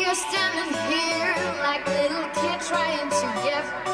you're standing here like little kid trying to get